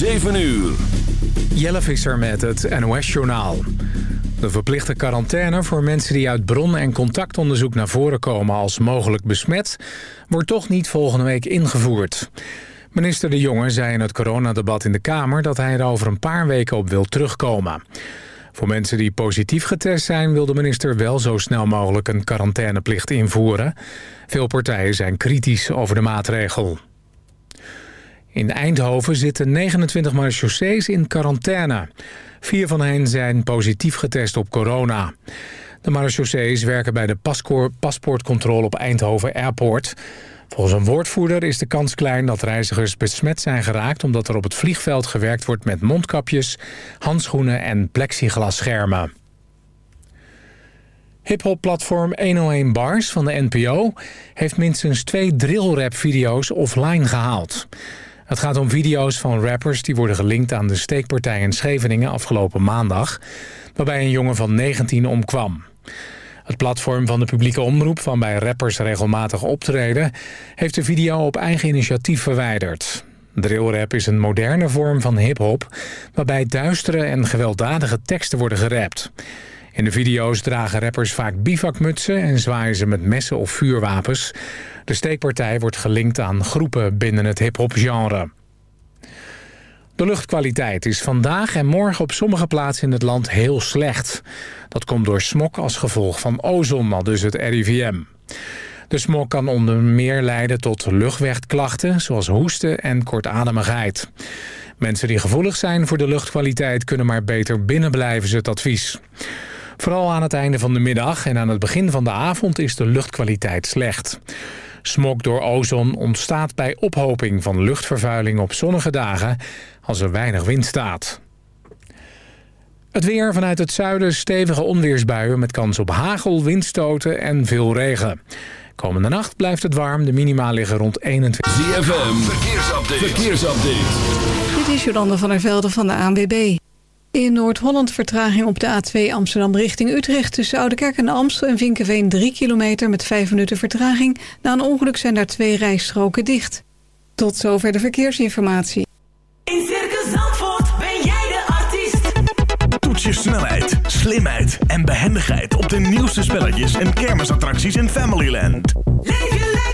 7 uur. Jelle Visser met het NOS-journaal. De verplichte quarantaine voor mensen die uit bron- en contactonderzoek naar voren komen als mogelijk besmet... wordt toch niet volgende week ingevoerd. Minister De Jonge zei in het coronadebat in de Kamer dat hij er over een paar weken op wil terugkomen. Voor mensen die positief getest zijn wil de minister wel zo snel mogelijk een quarantaineplicht invoeren. Veel partijen zijn kritisch over de maatregel. In Eindhoven zitten 29 marechaussees in quarantaine. Vier van hen zijn positief getest op corona. De marechaussees werken bij de paspoortcontrole op Eindhoven Airport. Volgens een woordvoerder is de kans klein dat reizigers besmet zijn geraakt... omdat er op het vliegveld gewerkt wordt met mondkapjes, handschoenen en plexiglasschermen. Hip-hop-platform 101 Bars van de NPO heeft minstens twee drillrap-video's offline gehaald. Het gaat om video's van rappers die worden gelinkt aan de steekpartij in Scheveningen afgelopen maandag, waarbij een jongen van 19 omkwam. Het platform van de publieke omroep van bij rappers regelmatig optreden... heeft de video op eigen initiatief verwijderd. Drillrap is een moderne vorm van hip-hop... waarbij duistere en gewelddadige teksten worden gerapt. In de video's dragen rappers vaak bivakmutsen... en zwaaien ze met messen of vuurwapens. De steekpartij wordt gelinkt aan groepen binnen het hip-hop genre. De luchtkwaliteit is vandaag en morgen op sommige plaatsen in het land heel slecht. Dat komt door smog als gevolg van ozon, al dus het RIVM. De smog kan onder meer leiden tot luchtwegklachten... zoals hoesten en kortademigheid. Mensen die gevoelig zijn voor de luchtkwaliteit... kunnen maar beter binnen blijven, is het advies. Vooral aan het einde van de middag en aan het begin van de avond... is de luchtkwaliteit slecht. Smog door ozon ontstaat bij ophoping van luchtvervuiling op zonnige dagen als er weinig wind staat. Het weer vanuit het zuiden stevige onweersbuien met kans op hagel, windstoten en veel regen. Komende nacht blijft het warm, de minima liggen rond 21. ZFM, verkeersupdate. verkeersupdate. Dit is Jolande van der Velde van de ANWB. In Noord-Holland vertraging op de A2 Amsterdam richting Utrecht... tussen Oudekerk en Amstel en Vinkenveen 3 kilometer met 5 minuten vertraging. Na een ongeluk zijn daar twee rijstroken dicht. Tot zover de verkeersinformatie. In Circus Zandvoort ben jij de artiest. Toets je snelheid, slimheid en behendigheid... op de nieuwste spelletjes en kermisattracties in Familyland. Leef je lekker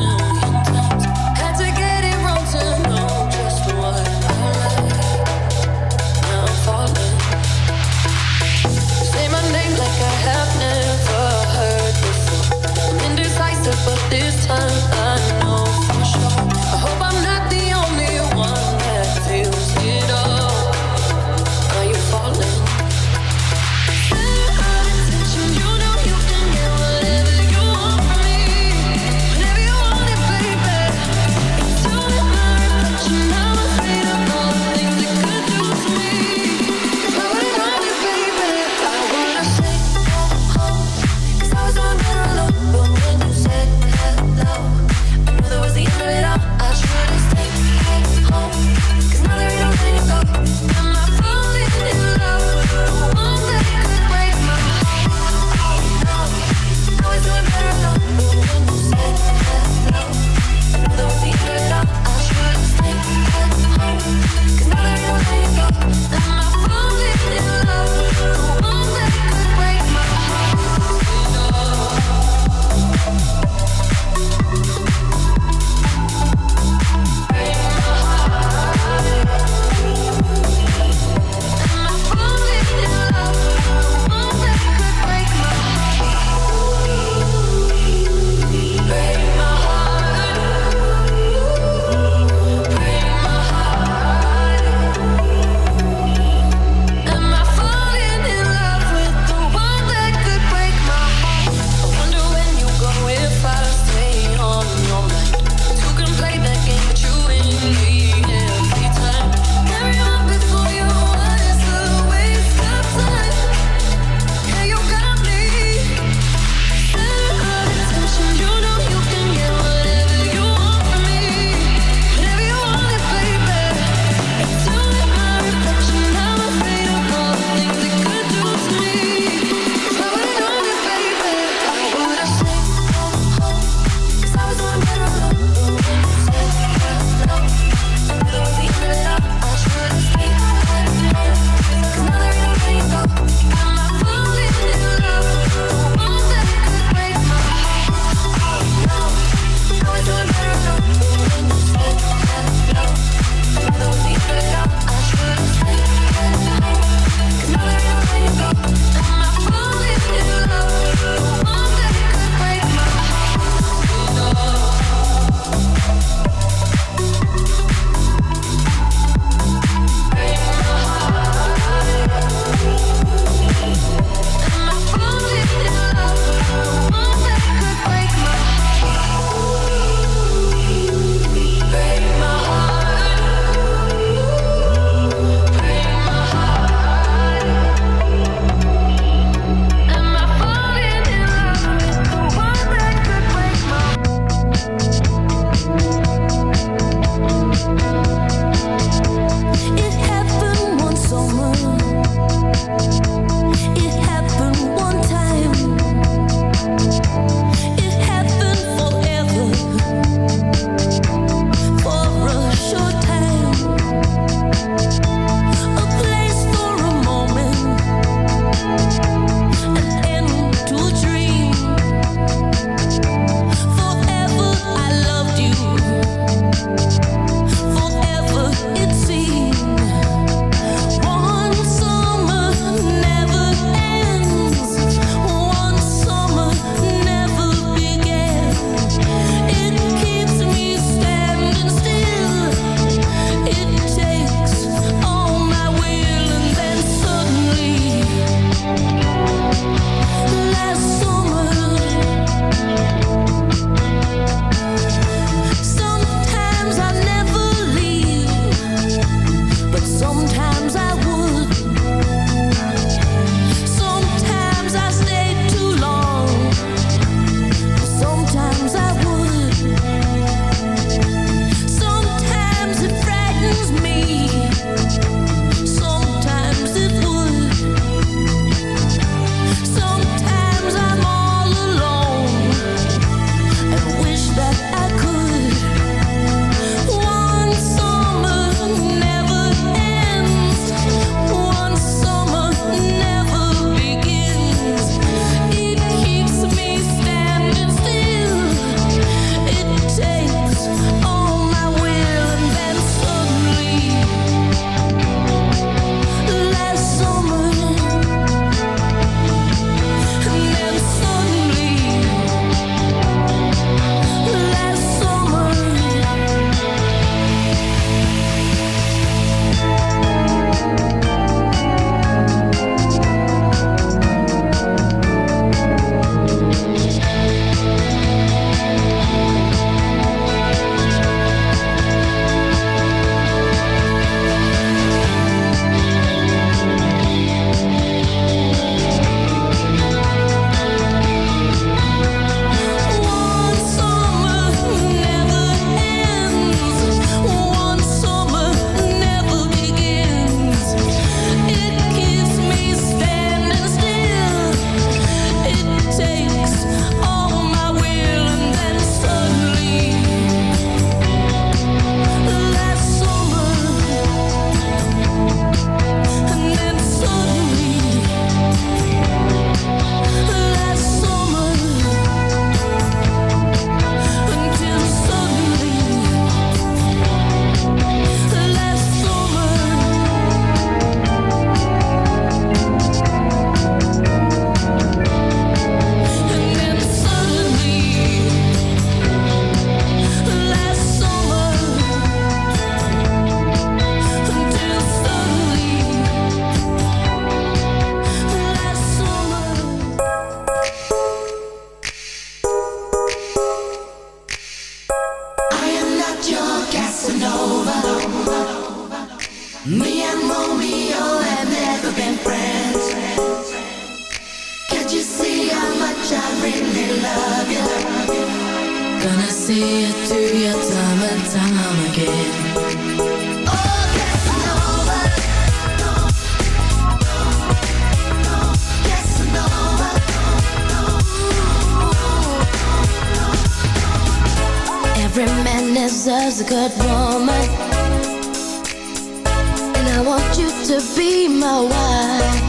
I want you to be my wife.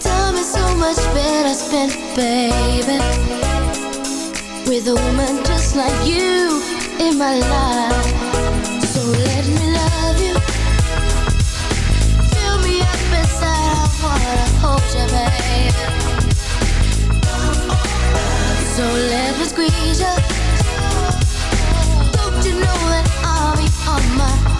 Time is so much better spent, baby, with a woman just like you in my life. So let me love you. Fill me up inside. I wanna hold you, baby. So let me squeeze you. Don't you know that I'll be on my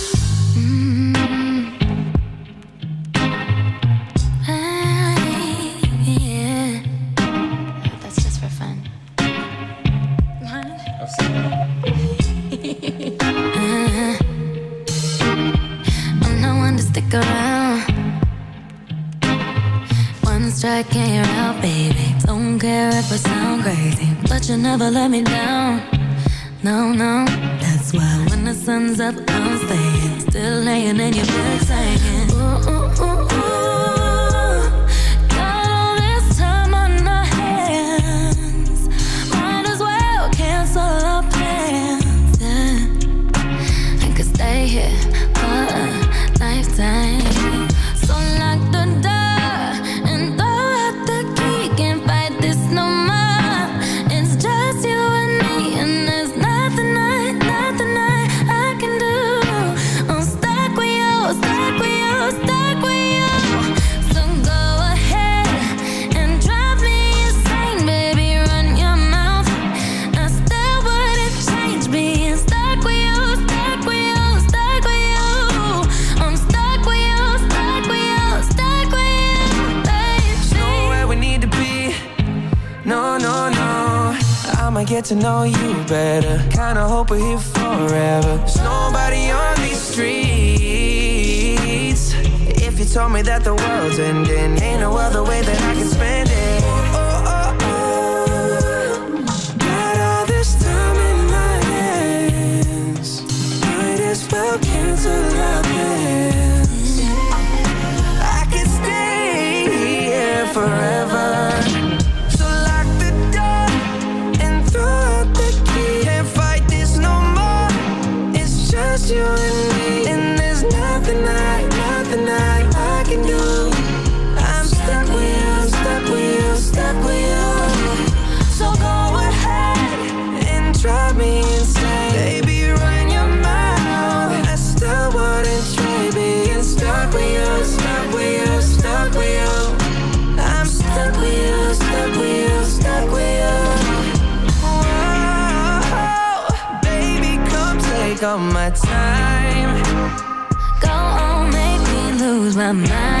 better my mind.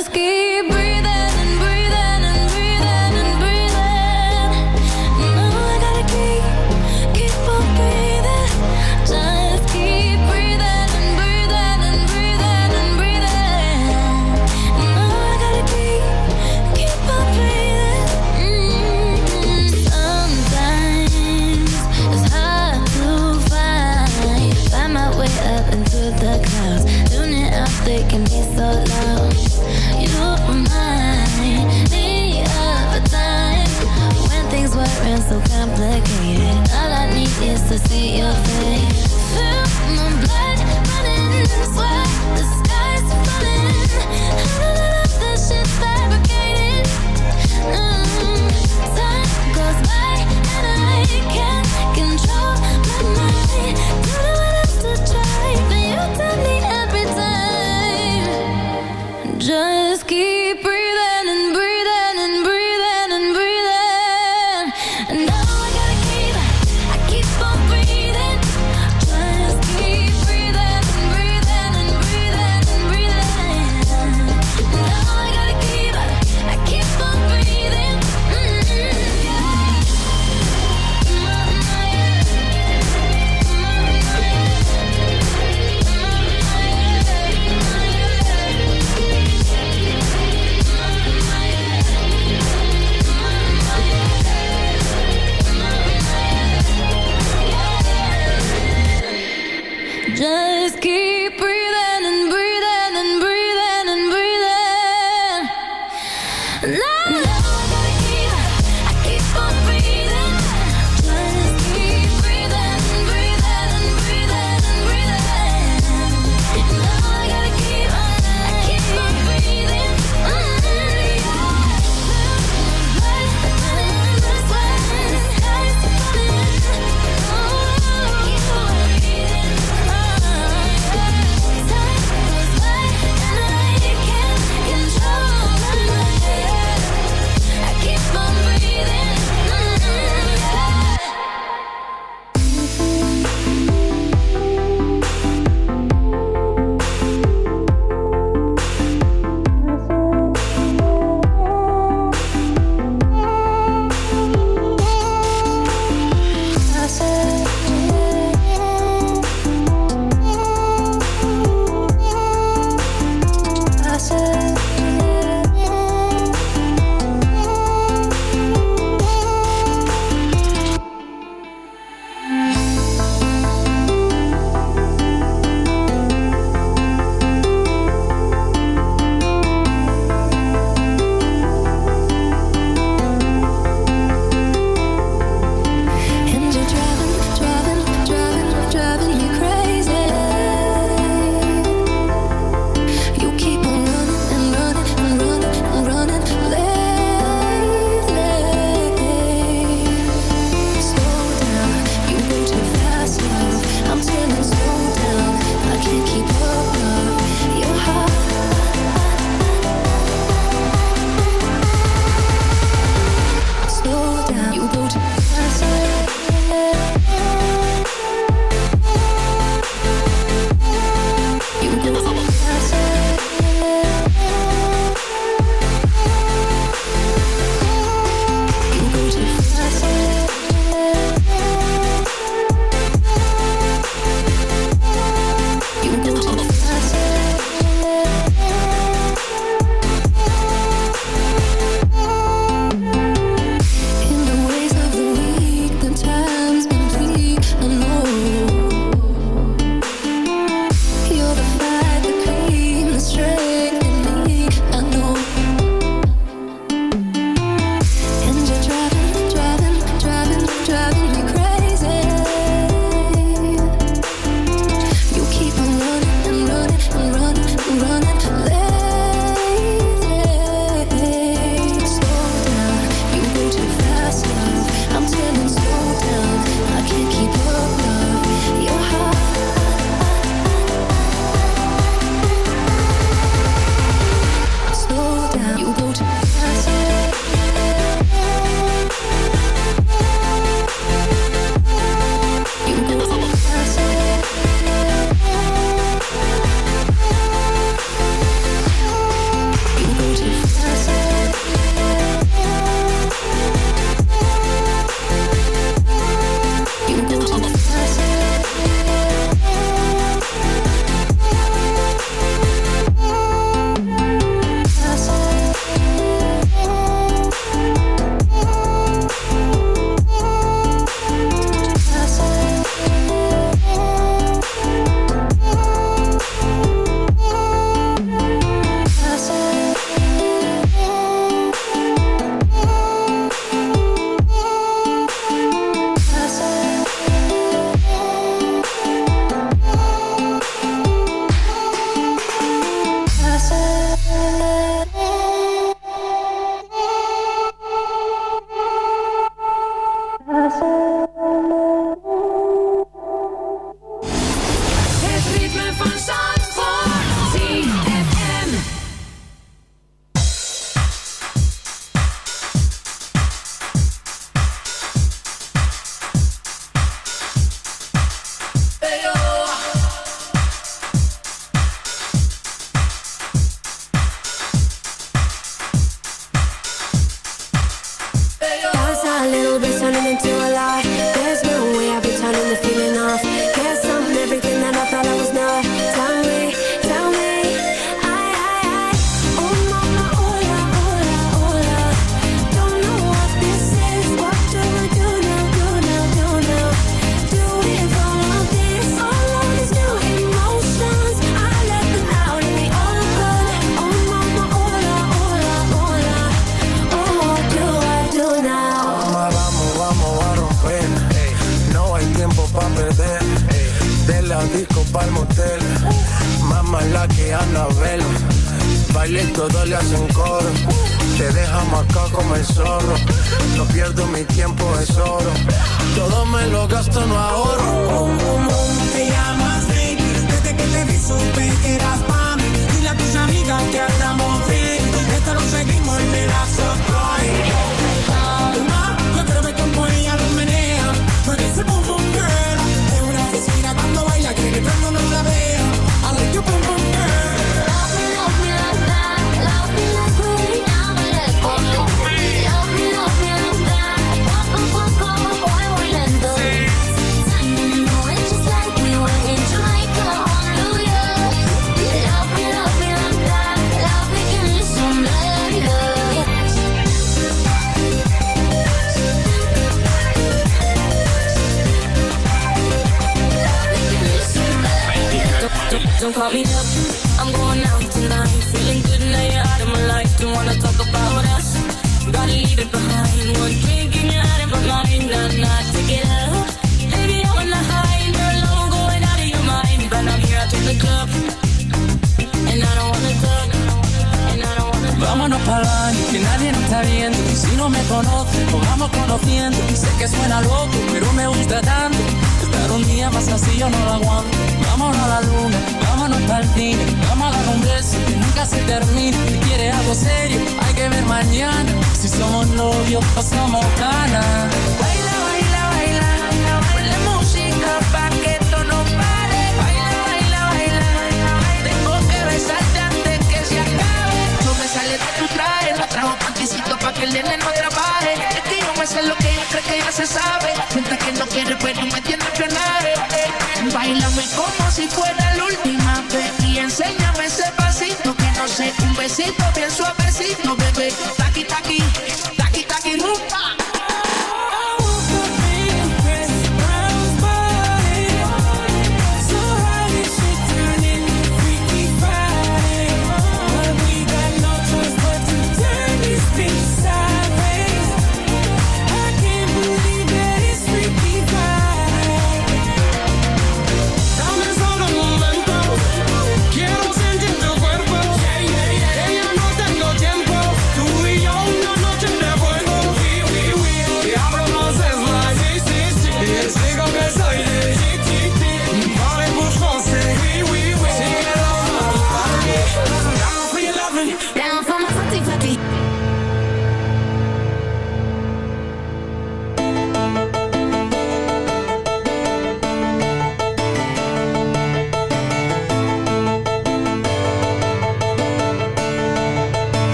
just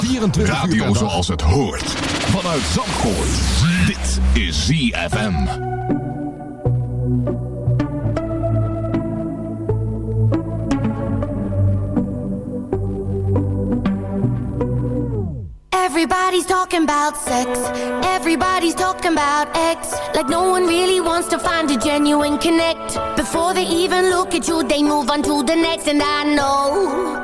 24 dag. 24 Radio uur per dag. zoals het hoort. Vanuit Zandvoort. Dit is ZFM. Everybody's talking about sex. Everybody's talking about ex. Like no one really wants to find a genuine connect. Before they even look at you, they move on to the next. And I know.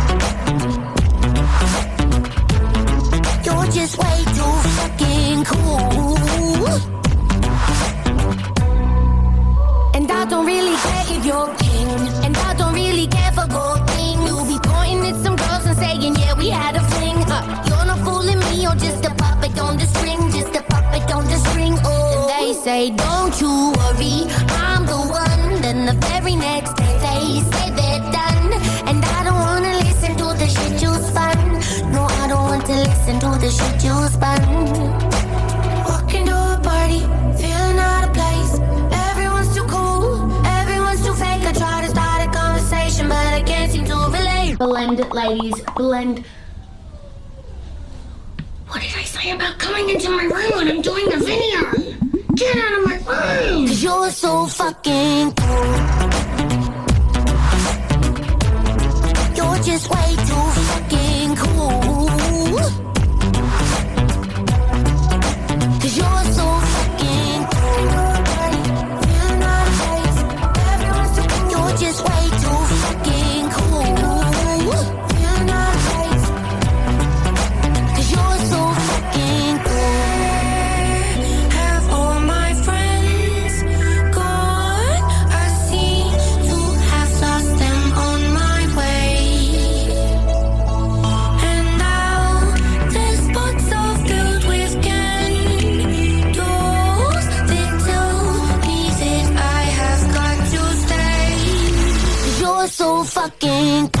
Just way too fucking cool. And I don't really care if you're king. And I don't really care for gold things. You'll be pointing at some girls and saying, yeah, we had a fling. Huh. You're not fooling me, you're just a puppet on the string. Just a puppet on the string. Oh, and they say, don't you worry, I'm the one. Then the very next day they say they're done. And I don't wanna listen to the shit you spun. Listen to the shit you spun. Walking to a party, feeling out of place. Everyone's too cool, everyone's too fake. I try to start a conversation, but I can't seem to relate. Blend ladies. Blend. What did I say about coming into my room when I'm doing a video? Get out of my room! Cause you're so fucking cool. So fucking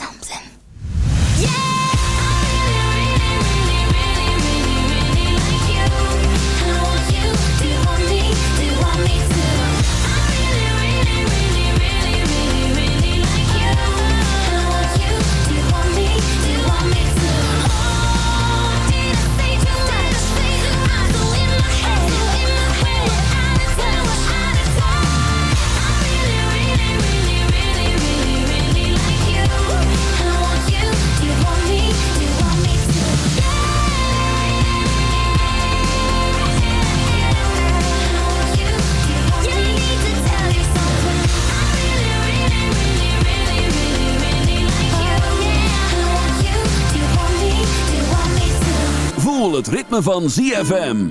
Ritme van ZFM.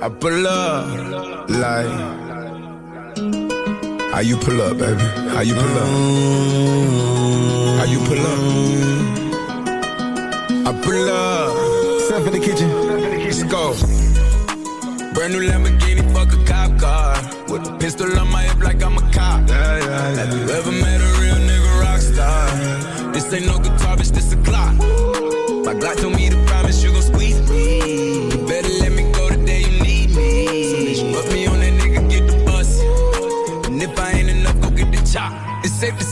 I pull up like how you pull up, baby? How you pull up? How you pull up? I pull up. Step in the kitchen. Let's go. Brand new Lamborghini, fuck a cop car. With a pistol on my hip like I'm a cop. Yeah, yeah, Have you ever met a real nigga rock This ain't no guitar, bitch, this a clock. My Glock told me to promise you gon' squeeze me.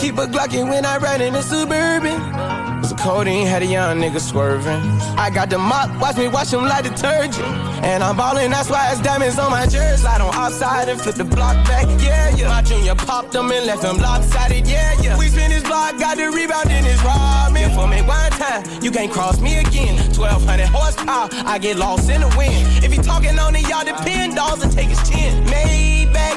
Keep a Glockin' when I ride in a Suburban. Was a codeine, had a young nigga swerving. I got the mop, watch me wash him like detergent. And I'm ballin', that's why it's diamonds on my jersey. Slide on outside and flip the block back, yeah, yeah. My junior popped them and left them lopsided, yeah, yeah. We spin his block, got the rebound in his robin. For me one time, you can't cross me again. 1200 horsepower, I get lost in the wind. If you talking on it, y'all depend, dolls and take his chin.